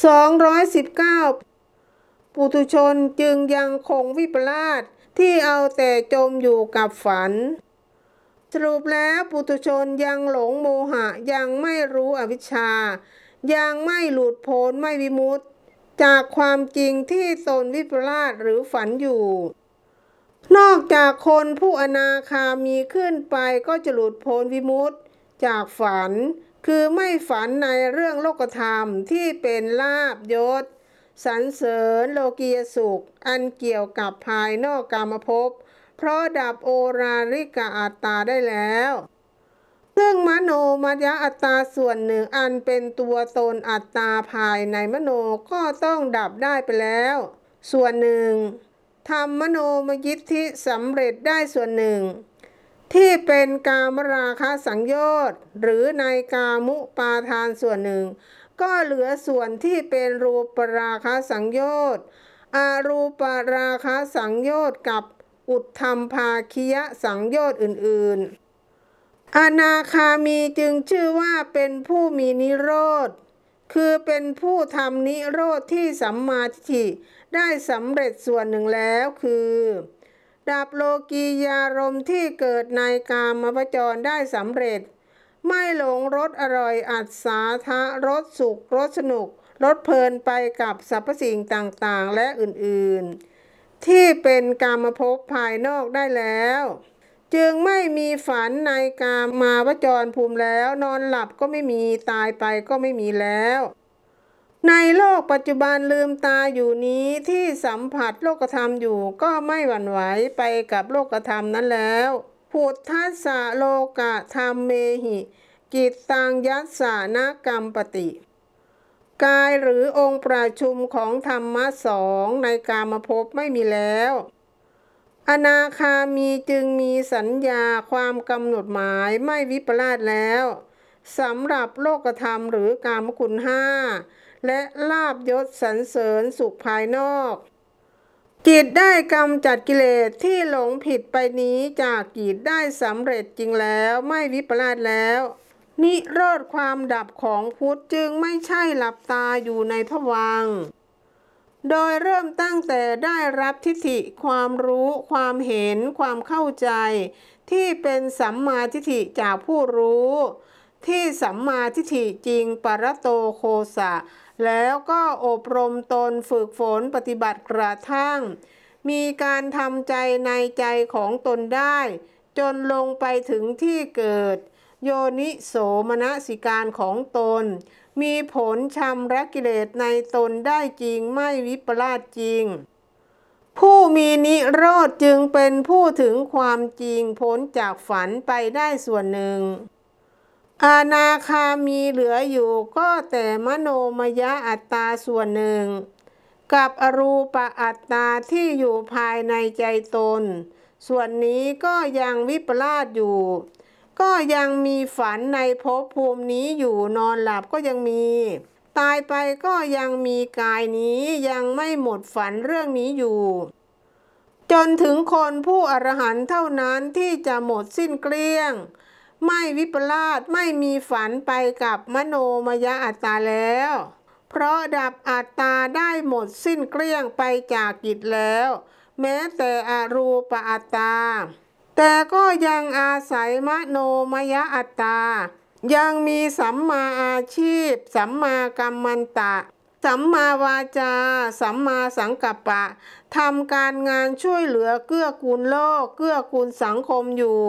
219 ปุถุชนจึงยังคงวิปลาสที่เอาแต่จมอยู่กับฝัน สรุปแล้วปุถุชนยังหลงโมหะยังไม่รู้อวิชชา ยังไม่หลุดพ้นไม่วิมุตติ จากความจริงที่ตนวิปลาสหรือฝันอยู่ นอกจากคนผู้อนาคามีขึ้นไปก็จะหลุดพ้นวิมุตติ จากฝัน คือไม่ฝันในเรื่องโลกธรรมที่เป็นลาบยศสรรเสริญโลกียสุข อันเกี่ยวกับภายนอกกามภพ เพราะดับโอราริกาอัตตาได้แล้ว ซึ่งมโนมยอัตตาส่วนหนึ่งอันเป็นตัวตนอัตตาภายในมโนก็ต้องดับได้ไปแล้ว ส่วนหนึ่งทำมโนมยิทธิสำเร็จได้ส่วนหนึ่ง ที่เป็นกามราคะสังโยชน์ หรือในกามุปาทานส่วนหนึ่ง ก็เหลือส่วนที่เป็นรูปราคะสังโยชน์อารูปราคะสังโยชน์กับอุทธรรมภาคิยะสังโยชน์อื่นๆ อนาคามีจึงชื่อว่าเป็นผู้มีนิโรธ คือเป็นผู้ทำนิโรธที่สัมมาทิฏฐิได้สำเร็จส่วนหนึ่งแล้วคือ ดับโลกียารมที่เกิดในกามวจรได้สำเร็จ ไม่หลงรสอร่อยอัศาทะรสสุขรสสนุกรสเพลินไปกับสรรพสิ่งต่างๆ และอื่นๆ ที่เป็นกามภพภายนอกได้แล้ว จึงไม่มีฝันในกามาวจรภูมิแล้ว นอนหลับก็ไม่มีตายไปก็ไม่มีแล้ว ในโลกปัจจุบันลืมตาอยู่นี้ที่สัมผัสโลกธรรมอยู่ก็ไม่หวั่นไหวไปกับโลกธรรมนั้นแล้วพุทธัสสะโลกะธรรมเมหิ กิตตังยัสสานกรรมปติ กายหรือองค์ประชุมของธรรมะสองในกามภพไม่มีแล้ว อนาคามีจึงมีสัญญาความกำหนดหมายไม่วิปลาสแล้วสำหรับโลกธรรมหรือกามคุณห้า และลาบยศสรรเสริญสุขภายนอก จิตได้กำจัดกิเลสที่หลงผิดไปนี้จากจิตได้สำเร็จจริงแล้วไม่วิปลาสแล้วนิโรธความดับของพุทธจึงไม่ใช่หลับตาอยู่ในผวัง โดยเริ่มตั้งแต่ได้รับทิฏฐิความรู้ ความเห็น ความเข้าใจ ที่เป็นสัมมาทิฏฐิจากผู้รู้ ที่สัมมาทิฏฐิจริงปรโตโคสะ แล้วก็อบรมตนฝึกฝนปฏิบัติกระทั่ง มีการทำใจในใจของตนได้ จนลงไปถึงที่เกิด โยนิโสมนสิการของตน มีผลชำระกิเลสในตนได้จริงไม่วิปลาสจริงผู้มีนิโรธจึงเป็นผู้ถึงความจริงพ้นจากฝันไปได้ส่วนหนึ่ง อานาคามีเหลืออยู่ก็แต่มโนมยอัตตาส่วนหนึ่ง กับอรูปอัตตาที่อยู่ภายในใจตน ส่วนนี้ก็ยังวิปลาสอยู่ ก็ยังมีฝันในภพภูมินี้อยู่นอนหลับก็ยังมี ตายไปก็ยังมีกายนี้ยังไม่หมดฝันเรื่องนี้อยู่ จนถึงคนผู้อรหันต์เท่านั้นที่จะหมดสิ้นเกลี้ยง ไม่วิปลาสไม่มีฝันไปกับมโนมยอัตตาแล้ว เพราะดับอัตตาได้หมดสิ้นเกลี้ยงไปจากกิจแล้ว แม้แต่อรูปอัตตา แต่ก็ยังอาศัยมโนมยอัตตา ยังมีสัมมาอาชีพ สัมมากัมมันตะ สัมมาวาจา สัมมาสังกัปปะทำการงานช่วยเหลือเกื้อกูลโลก เกื้อกูลสังคมอยู่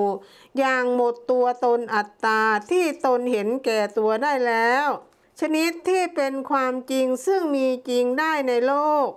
อย่างหมดตัวตนอัตตาที่ตนเห็นแก่ตัวได้แล้ว ชนิดที่เป็นความจริงซึ่งมีจริงได้ในโลก